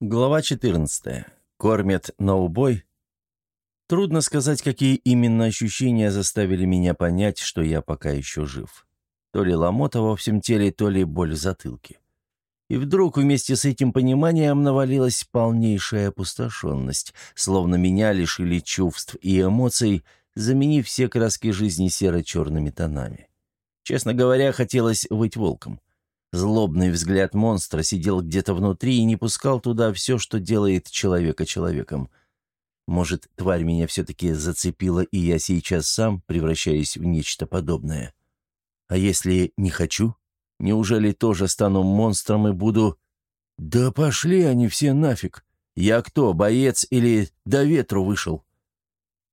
Глава 14. Кормят на убой. Трудно сказать, какие именно ощущения заставили меня понять, что я пока еще жив. То ли ломота во всем теле, то ли боль в затылке. И вдруг вместе с этим пониманием навалилась полнейшая опустошенность, словно меня лишили чувств и эмоций, заменив все краски жизни серо-черными тонами. Честно говоря, хотелось быть волком. Злобный взгляд монстра сидел где-то внутри и не пускал туда все, что делает человека человеком. Может, тварь меня все-таки зацепила, и я сейчас сам превращаюсь в нечто подобное. А если не хочу? Неужели тоже стану монстром и буду... Да пошли они все нафиг! Я кто, боец или до ветру вышел?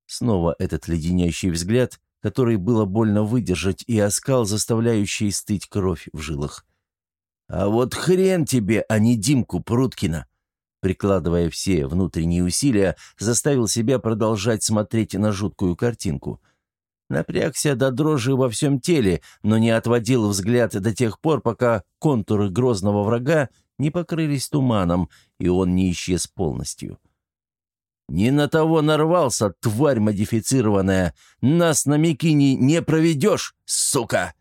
Снова этот леденящий взгляд, который было больно выдержать, и оскал, заставляющий стыть кровь в жилах. «А вот хрен тебе, а не Димку Пруткина!» Прикладывая все внутренние усилия, заставил себя продолжать смотреть на жуткую картинку. Напрягся до дрожи во всем теле, но не отводил взгляд до тех пор, пока контуры грозного врага не покрылись туманом, и он не исчез полностью. «Не на того нарвался, тварь модифицированная! Нас на Микине не проведешь, сука!»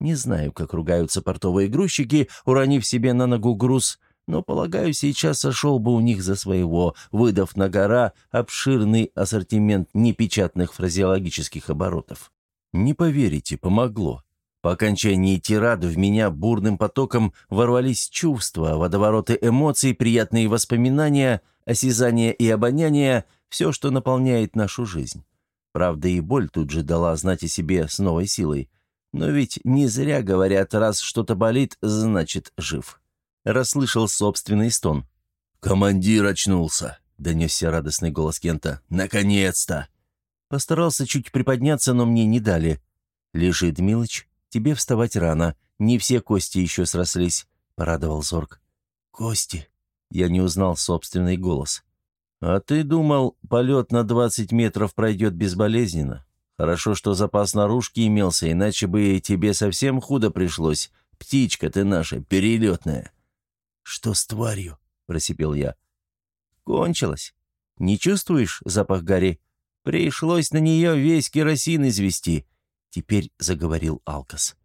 Не знаю, как ругаются портовые грузчики, уронив себе на ногу груз, но, полагаю, сейчас сошел бы у них за своего, выдав на гора обширный ассортимент непечатных фразеологических оборотов. Не поверите, помогло. По окончании тирад в меня бурным потоком ворвались чувства, водовороты эмоций, приятные воспоминания, осязание и обоняние – все, что наполняет нашу жизнь. Правда, и боль тут же дала знать о себе с новой силой. Но ведь не зря говорят, раз что-то болит, значит жив. Расслышал собственный стон. «Командир очнулся», — донесся радостный голос Кента. «Наконец-то!» Постарался чуть приподняться, но мне не дали. «Лежи, Дмилыч, тебе вставать рано. Не все кости еще срослись», — порадовал Зорг. «Кости?» Я не узнал собственный голос. «А ты думал, полет на двадцать метров пройдет безболезненно? Хорошо, что запас наружки имелся, иначе бы тебе совсем худо пришлось. Птичка ты наша, перелетная». «Что с тварью?» – просипел я. «Кончилось. Не чувствуешь запах гари? Пришлось на нее весь керосин извести», – теперь заговорил Алкас.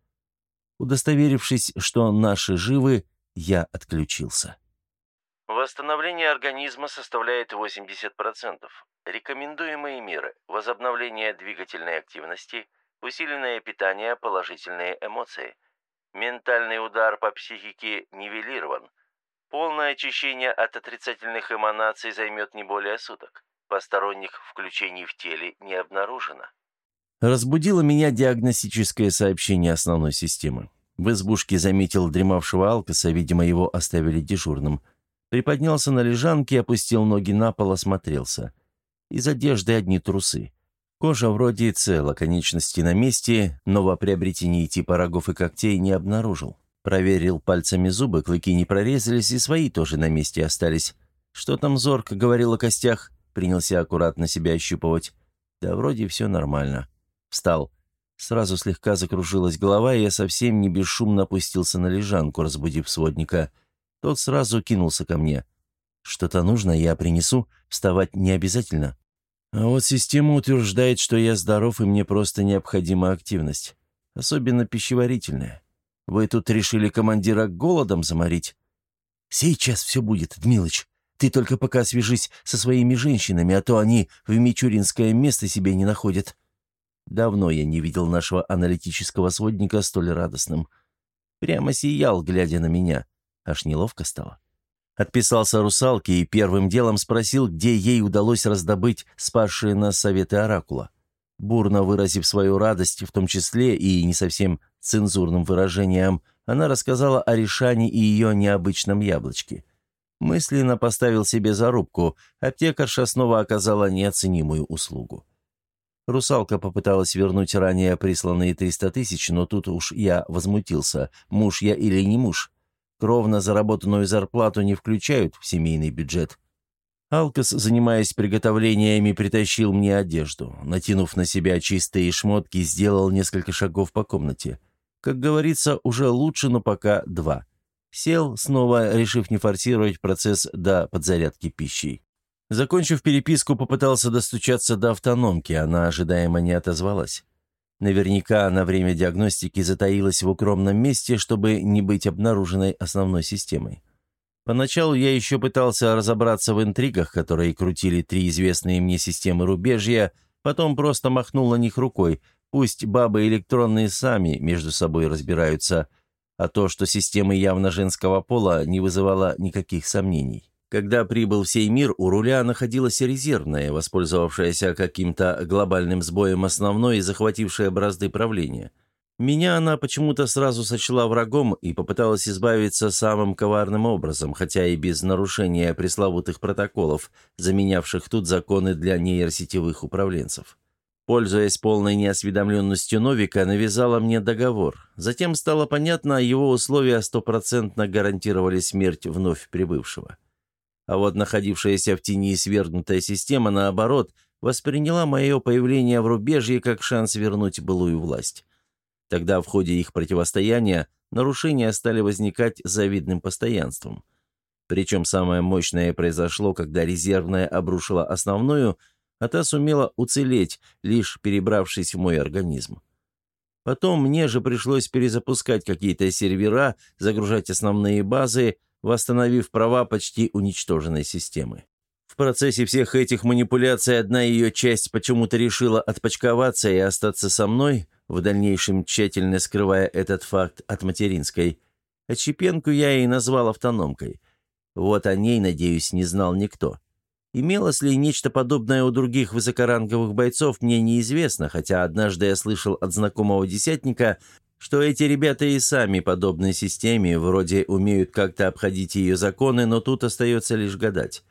Удостоверившись, что наши живы, я отключился. Восстановление организма составляет 80%. Рекомендуемые меры – возобновление двигательной активности, усиленное питание, положительные эмоции. Ментальный удар по психике нивелирован. Полное очищение от отрицательных эманаций займет не более суток. Посторонних включений в теле не обнаружено. Разбудило меня диагностическое сообщение основной системы. В избушке заметил дремавшего Алкаса, видимо, его оставили дежурным. Приподнялся на лежанке, опустил ноги на пол, осмотрелся. Из одежды одни трусы. Кожа вроде цела, конечности на месте, но во приобретении типа рогов и когтей не обнаружил. Проверил пальцами зубы, клыки не прорезались, и свои тоже на месте остались. Что там Зорг говорил о костях? Принялся аккуратно себя ощупывать. Да вроде все нормально. Встал. Сразу слегка закружилась голова, и я совсем не бесшумно опустился на лежанку, разбудив сводника. Тот сразу кинулся ко мне. «Что-то нужно, я принесу. Вставать не обязательно». А вот система утверждает, что я здоров и мне просто необходима активность. Особенно пищеварительная. Вы тут решили командира голодом заморить? Сейчас все будет, Дмилыч. Ты только пока свяжись со своими женщинами, а то они в Мичуринское место себе не находят. Давно я не видел нашего аналитического сводника столь радостным. Прямо сиял, глядя на меня. Аж неловко стало. Отписался русалке и первым делом спросил, где ей удалось раздобыть спасшие нас советы Оракула. Бурно выразив свою радость, в том числе и не совсем цензурным выражением, она рассказала о Решане и ее необычном яблочке. Мысленно поставил себе зарубку, аптекарша снова оказала неоценимую услугу. Русалка попыталась вернуть ранее присланные 300 тысяч, но тут уж я возмутился, муж я или не муж. Кровно заработанную зарплату не включают в семейный бюджет. Алкас, занимаясь приготовлениями, притащил мне одежду. Натянув на себя чистые шмотки, сделал несколько шагов по комнате. Как говорится, уже лучше, но пока два. Сел, снова решив не форсировать процесс до подзарядки пищей. Закончив переписку, попытался достучаться до автономки, она ожидаемо не отозвалась. Наверняка на время диагностики затаилась в укромном месте, чтобы не быть обнаруженной основной системой. Поначалу я еще пытался разобраться в интригах, которые крутили три известные мне системы рубежья, потом просто махнул на них рукой, пусть бабы электронные сами между собой разбираются, а то, что системы явно женского пола, не вызывало никаких сомнений. Когда прибыл в сей мир, у руля находилась резервная, воспользовавшаяся каким-то глобальным сбоем основной и захватившая бразды правления. Меня она почему-то сразу сочла врагом и попыталась избавиться самым коварным образом, хотя и без нарушения пресловутых протоколов, заменявших тут законы для нейросетевых управленцев. Пользуясь полной неосведомленностью Новика, навязала мне договор. Затем стало понятно, его условия стопроцентно гарантировали смерть вновь прибывшего. А вот находившаяся в тени свергнутая система, наоборот, восприняла мое появление в рубежье как шанс вернуть былую власть. Тогда в ходе их противостояния нарушения стали возникать завидным постоянством. Причем самое мощное произошло, когда резервная обрушила основную, а та сумела уцелеть, лишь перебравшись в мой организм. Потом мне же пришлось перезапускать какие-то сервера, загружать основные базы, восстановив права почти уничтоженной системы. В процессе всех этих манипуляций одна ее часть почему-то решила отпочковаться и остаться со мной, в дальнейшем тщательно скрывая этот факт от материнской. Отщепенку я и назвал автономкой. Вот о ней, надеюсь, не знал никто. Имелось ли нечто подобное у других высокоранговых бойцов, мне неизвестно, хотя однажды я слышал от знакомого десятника, что эти ребята и сами подобной системе вроде умеют как-то обходить ее законы, но тут остается лишь гадать.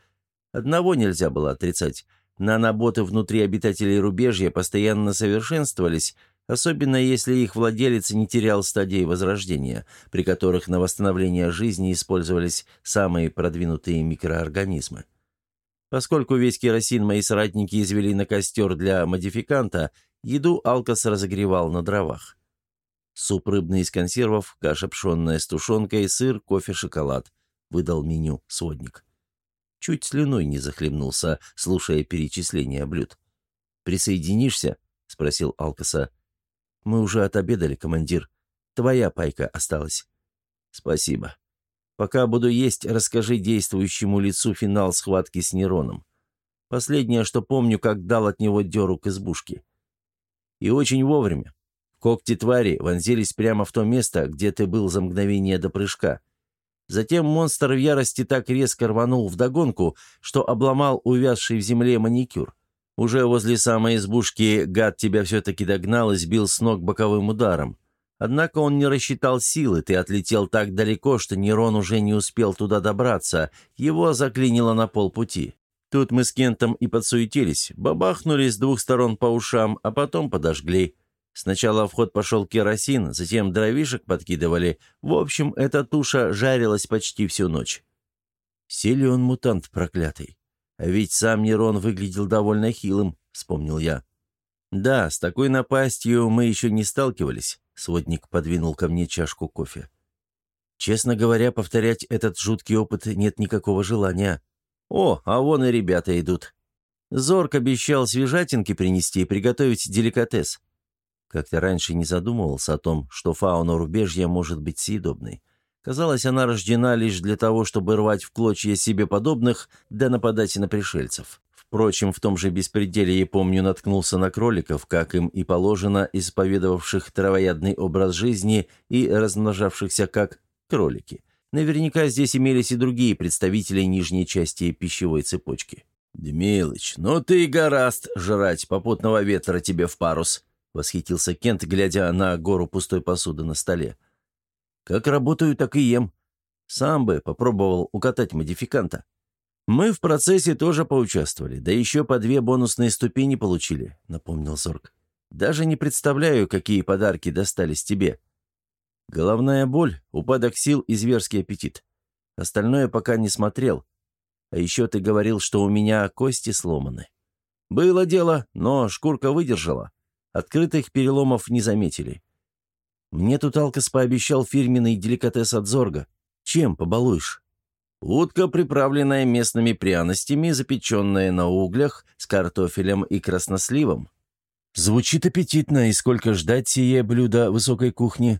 Одного нельзя было отрицать. Наноботы внутри обитателей рубежья постоянно совершенствовались, особенно если их владелец не терял стадии возрождения, при которых на восстановление жизни использовались самые продвинутые микроорганизмы. Поскольку весь керосин мои соратники извели на костер для модификанта, еду Алкас разогревал на дровах. Суп рыбный из консервов, каша пшенная с тушенкой, сыр, кофе, шоколад. Выдал меню сводник. Чуть слюной не захлебнулся, слушая перечисление блюд. «Присоединишься?» — спросил Алкаса. «Мы уже отобедали, командир. Твоя пайка осталась». «Спасибо. Пока буду есть, расскажи действующему лицу финал схватки с Нероном. Последнее, что помню, как дал от него дёру к избушке. И очень вовремя. Когти твари вонзились прямо в то место, где ты был за мгновение до прыжка. Затем монстр в ярости так резко рванул вдогонку, что обломал увязший в земле маникюр. Уже возле самой избушки гад тебя все-таки догнал и сбил с ног боковым ударом. Однако он не рассчитал силы, ты отлетел так далеко, что Нерон уже не успел туда добраться, его заклинило на полпути. Тут мы с Кентом и подсуетились, бабахнули с двух сторон по ушам, а потом подожгли. Сначала в ход пошел керосин, затем дровишек подкидывали. В общем, эта туша жарилась почти всю ночь. Силен мутант проклятый. А ведь сам Нерон выглядел довольно хилым, вспомнил я. Да, с такой напастью мы еще не сталкивались. Сводник подвинул ко мне чашку кофе. Честно говоря, повторять этот жуткий опыт нет никакого желания. О, а вон и ребята идут. Зорк обещал свежатинки принести и приготовить деликатес. Как-то раньше не задумывался о том, что фауна рубежья может быть съедобной. Казалось, она рождена лишь для того, чтобы рвать в клочья себе подобных, да нападать на пришельцев. Впрочем, в том же беспределе, я помню, наткнулся на кроликов, как им и положено, исповедовавших травоядный образ жизни и размножавшихся как кролики. Наверняка здесь имелись и другие представители нижней части пищевой цепочки. «Дмилыч, ну ты и гораст жрать попутного ветра тебе в парус», — восхитился Кент, глядя на гору пустой посуды на столе. «Как работаю, так и ем. Сам бы попробовал укатать модификанта. Мы в процессе тоже поучаствовали, да еще по две бонусные ступени получили», — напомнил Зорг. «Даже не представляю, какие подарки достались тебе. Головная боль, упадок сил и зверский аппетит. Остальное пока не смотрел. А еще ты говорил, что у меня кости сломаны. Было дело, но шкурка выдержала». Открытых переломов не заметили. Мне тут Алкас пообещал фирменный деликатес от Зорга. «Чем побалуешь?» «Утка, приправленная местными пряностями, запеченная на углях с картофелем и красносливом». «Звучит аппетитно, и сколько ждать сие блюдо высокой кухни?»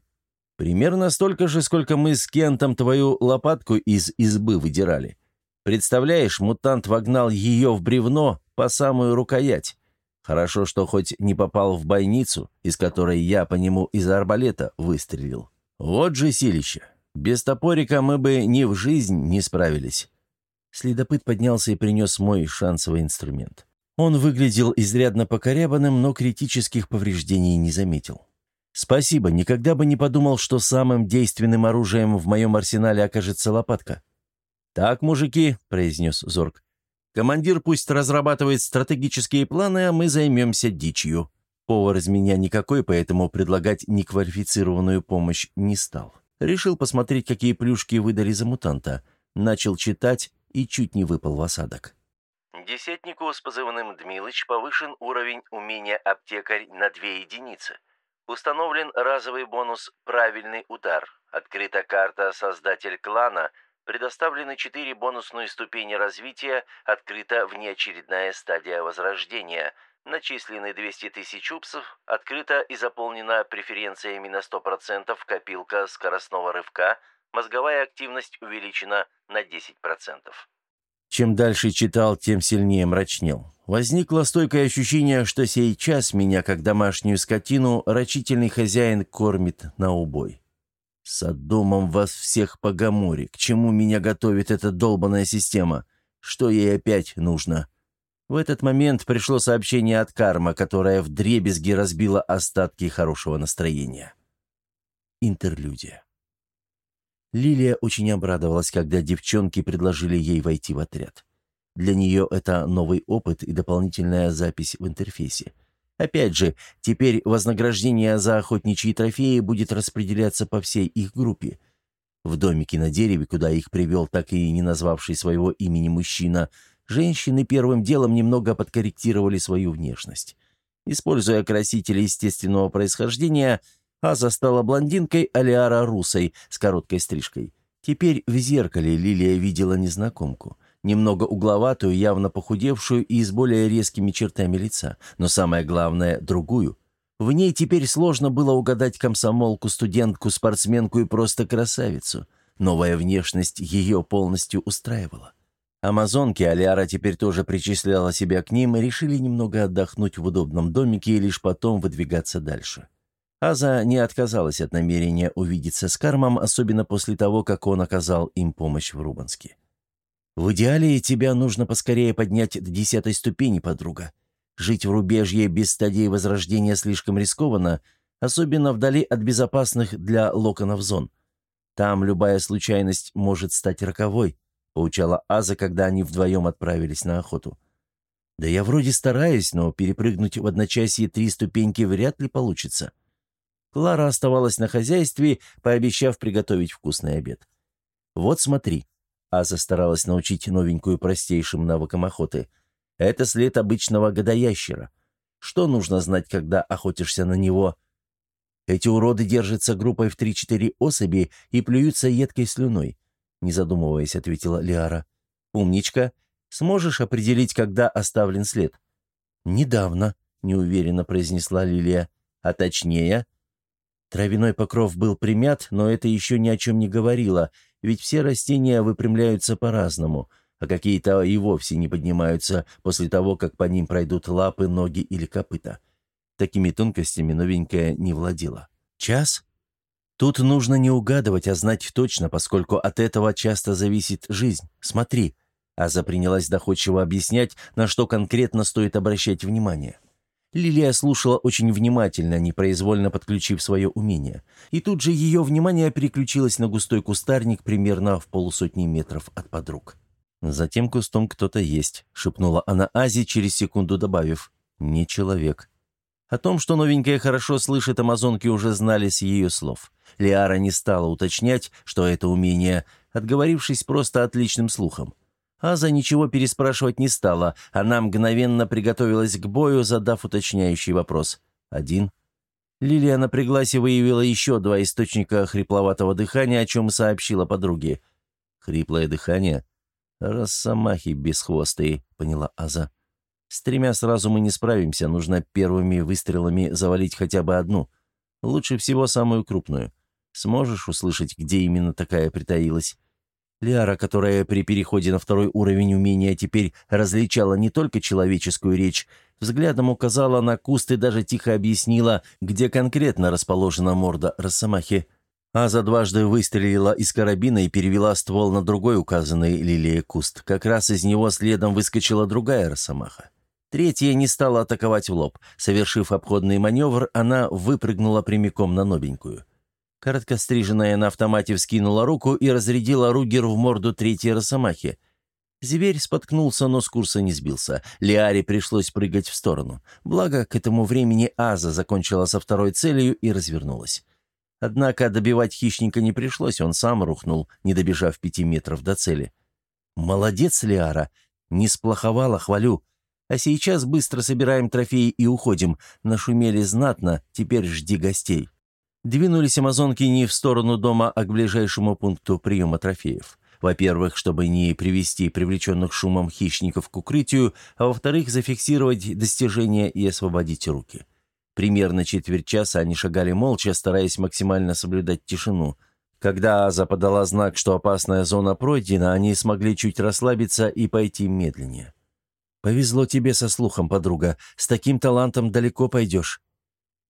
«Примерно столько же, сколько мы с Кентом твою лопатку из избы выдирали. Представляешь, мутант вогнал ее в бревно по самую рукоять. Хорошо, что хоть не попал в бойницу, из которой я по нему из арбалета выстрелил. Вот же силище. Без топорика мы бы ни в жизнь не справились. Следопыт поднялся и принес мой шансовый инструмент. Он выглядел изрядно покорябанным, но критических повреждений не заметил. «Спасибо, никогда бы не подумал, что самым действенным оружием в моем арсенале окажется лопатка». «Так, мужики», — произнес Зорг, Командир пусть разрабатывает стратегические планы, а мы займемся дичью. Повар из меня никакой, поэтому предлагать неквалифицированную помощь не стал. Решил посмотреть, какие плюшки выдали за мутанта. Начал читать и чуть не выпал в осадок. Десятнику с позывным Дмилыч повышен уровень умения аптекарь на 2 единицы. Установлен разовый бонус «Правильный удар». Открыта карта «Создатель клана», Предоставлены четыре бонусные ступени развития, открыта внеочередная стадия возрождения. Начислены 200 тысяч упсов, открыта и заполнена преференциями на 100% копилка скоростного рывка, мозговая активность увеличена на 10%. Чем дальше читал, тем сильнее мрачнел. Возникло стойкое ощущение, что сейчас меня, как домашнюю скотину, рачительный хозяин кормит на убой. «Содомом вас всех по Гаморе! К чему меня готовит эта долбанная система? Что ей опять нужно?» В этот момент пришло сообщение от Карма, которое вдребезги разбило остатки хорошего настроения. Интерлюдия. Лилия очень обрадовалась, когда девчонки предложили ей войти в отряд. Для нее это новый опыт и дополнительная запись в интерфейсе. Опять же, теперь вознаграждение за охотничьи трофеи будет распределяться по всей их группе. В домике на дереве, куда их привел так и не назвавший своего имени мужчина, женщины первым делом немного подкорректировали свою внешность. Используя красители естественного происхождения, Аза стала блондинкой Алиара Русой с короткой стрижкой. Теперь в зеркале Лилия видела незнакомку немного угловатую, явно похудевшую и с более резкими чертами лица, но самое главное – другую. В ней теперь сложно было угадать комсомолку, студентку, спортсменку и просто красавицу. Новая внешность ее полностью устраивала. Амазонки Алиара теперь тоже причисляла себя к ним и решили немного отдохнуть в удобном домике и лишь потом выдвигаться дальше. Аза не отказалась от намерения увидеться с Кармом, особенно после того, как он оказал им помощь в Рубанске. В идеале тебя нужно поскорее поднять до десятой ступени, подруга. Жить в рубежье без стадии возрождения слишком рискованно, особенно вдали от безопасных для локонов зон. Там любая случайность может стать роковой», — поучала Аза, когда они вдвоем отправились на охоту. «Да я вроде стараюсь, но перепрыгнуть в одночасье три ступеньки вряд ли получится». Клара оставалась на хозяйстве, пообещав приготовить вкусный обед. «Вот смотри», Аза старалась научить новенькую простейшим навыкам охоты. Это след обычного годоящера. Что нужно знать, когда охотишься на него? Эти уроды держатся группой в 3-4 особи и плюются едкой слюной. Не задумываясь, ответила Лиара. «Умничка. Сможешь определить, когда оставлен след?» «Недавно», — неуверенно произнесла Лилия. «А точнее?» Травяной покров был примят, но это еще ни о чем не говорило — ведь все растения выпрямляются по-разному, а какие-то и вовсе не поднимаются после того, как по ним пройдут лапы, ноги или копыта. Такими тонкостями новенькая не владела. Час? Тут нужно не угадывать, а знать точно, поскольку от этого часто зависит жизнь. Смотри. Аза принялась доходчиво объяснять, на что конкретно стоит обращать внимание. Лилия слушала очень внимательно, непроизвольно подключив свое умение. И тут же ее внимание переключилось на густой кустарник примерно в полусотни метров от подруг. «Затем кустом кто-то есть», — шепнула она Ази, через секунду добавив. «Не человек». О том, что новенькая хорошо слышит, амазонки уже знали с ее слов. Лиара не стала уточнять, что это умение, отговорившись просто отличным слухом. Аза ничего переспрашивать не стала. Она мгновенно приготовилась к бою, задав уточняющий вопрос. «Один?» Лилия напряглась и выявила еще два источника хрипловатого дыхания, о чем сообщила подруге. «Хриплое дыхание? Росомахи бесхвостые», — поняла Аза. «С тремя сразу мы не справимся, нужно первыми выстрелами завалить хотя бы одну. Лучше всего самую крупную. Сможешь услышать, где именно такая притаилась?» Лиара, которая при переходе на второй уровень умения теперь различала не только человеческую речь, взглядом указала на куст и даже тихо объяснила, где конкретно расположена морда Росомахи. Аза дважды выстрелила из карабина и перевела ствол на другой указанный лилией куст. Как раз из него следом выскочила другая Росомаха. Третья не стала атаковать в лоб. Совершив обходный маневр, она выпрыгнула прямиком на новенькую. Короткостриженная на автомате вскинула руку и разрядила Ругер в морду третьей росомахи. Зверь споткнулся, но с курса не сбился. Лиаре пришлось прыгать в сторону. Благо, к этому времени Аза закончила со второй целью и развернулась. Однако добивать хищника не пришлось, он сам рухнул, не добежав пяти метров до цели. «Молодец, Лиара! Не сплоховала, хвалю. А сейчас быстро собираем трофеи и уходим. Нашумели знатно, теперь жди гостей». Двинулись амазонки не в сторону дома, а к ближайшему пункту приема трофеев. Во-первых, чтобы не привести привлеченных шумом хищников к укрытию, а во-вторых, зафиксировать достижения и освободить руки. Примерно четверть часа они шагали молча, стараясь максимально соблюдать тишину. Когда Аза подала знак, что опасная зона пройдена, они смогли чуть расслабиться и пойти медленнее. «Повезло тебе со слухом, подруга. С таким талантом далеко пойдешь».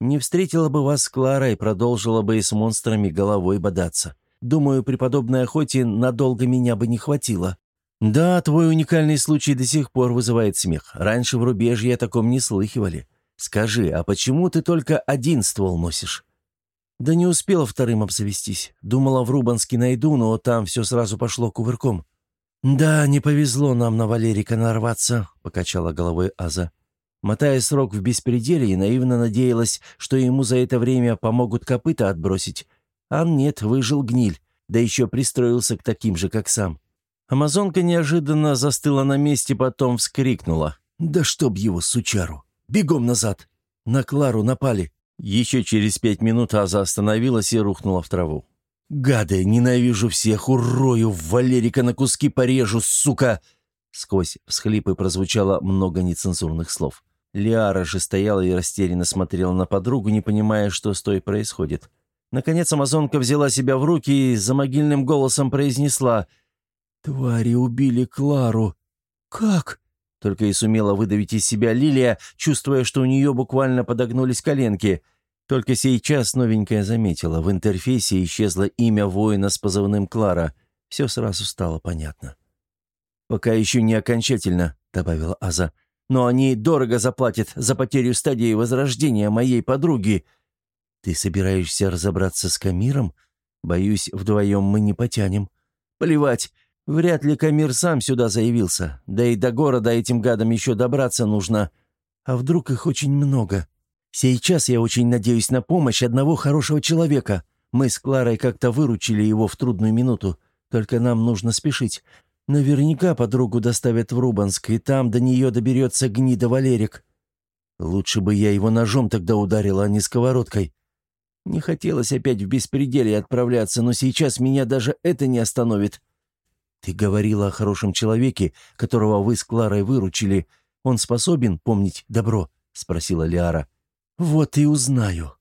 Не встретила бы вас с Кларой, продолжила бы и с монстрами головой бодаться. Думаю, при подобной охоте надолго меня бы не хватило. Да, твой уникальный случай до сих пор вызывает смех. Раньше в рубежье о таком не слыхивали. Скажи, а почему ты только один ствол носишь? Да не успела вторым обзавестись. Думала, в Рубанске найду, но там все сразу пошло кувырком. «Да, не повезло нам на Валерика нарваться», — покачала головой Аза. Мотая срок в беспределе, наивно надеялась, что ему за это время помогут копыта отбросить. А нет, выжил гниль, да еще пристроился к таким же, как сам. Амазонка неожиданно застыла на месте, потом вскрикнула. «Да чтоб его, сучару! Бегом назад! На Клару напали!» Еще через пять минут Аза остановилась и рухнула в траву. «Гады, ненавижу всех, урою, Валерика на куски порежу, сука!» Сквозь всхлипы прозвучало много нецензурных слов. Лиара же стояла и растерянно смотрела на подругу, не понимая, что с той происходит. Наконец амазонка взяла себя в руки и за могильным голосом произнесла «Твари убили Клару». «Как?» Только и сумела выдавить из себя Лилия, чувствуя, что у нее буквально подогнулись коленки. Только сейчас новенькая заметила, в интерфейсе исчезло имя воина с позывным Клара. Все сразу стало понятно. «Пока еще не окончательно», — добавила Аза но они дорого заплатят за потерю стадии возрождения моей подруги. Ты собираешься разобраться с Камиром? Боюсь, вдвоем мы не потянем. Плевать, вряд ли Камир сам сюда заявился. Да и до города этим гадам еще добраться нужно. А вдруг их очень много? Сейчас я очень надеюсь на помощь одного хорошего человека. Мы с Кларой как-то выручили его в трудную минуту. Только нам нужно спешить. Наверняка подругу доставят в Рубанск, и там до нее доберется гнида Валерик. Лучше бы я его ножом тогда ударила, а не сковородкой. Не хотелось опять в беспределе отправляться, но сейчас меня даже это не остановит. Ты говорила о хорошем человеке, которого вы с Кларой выручили. Он способен помнить добро?» — спросила Лиара. «Вот и узнаю».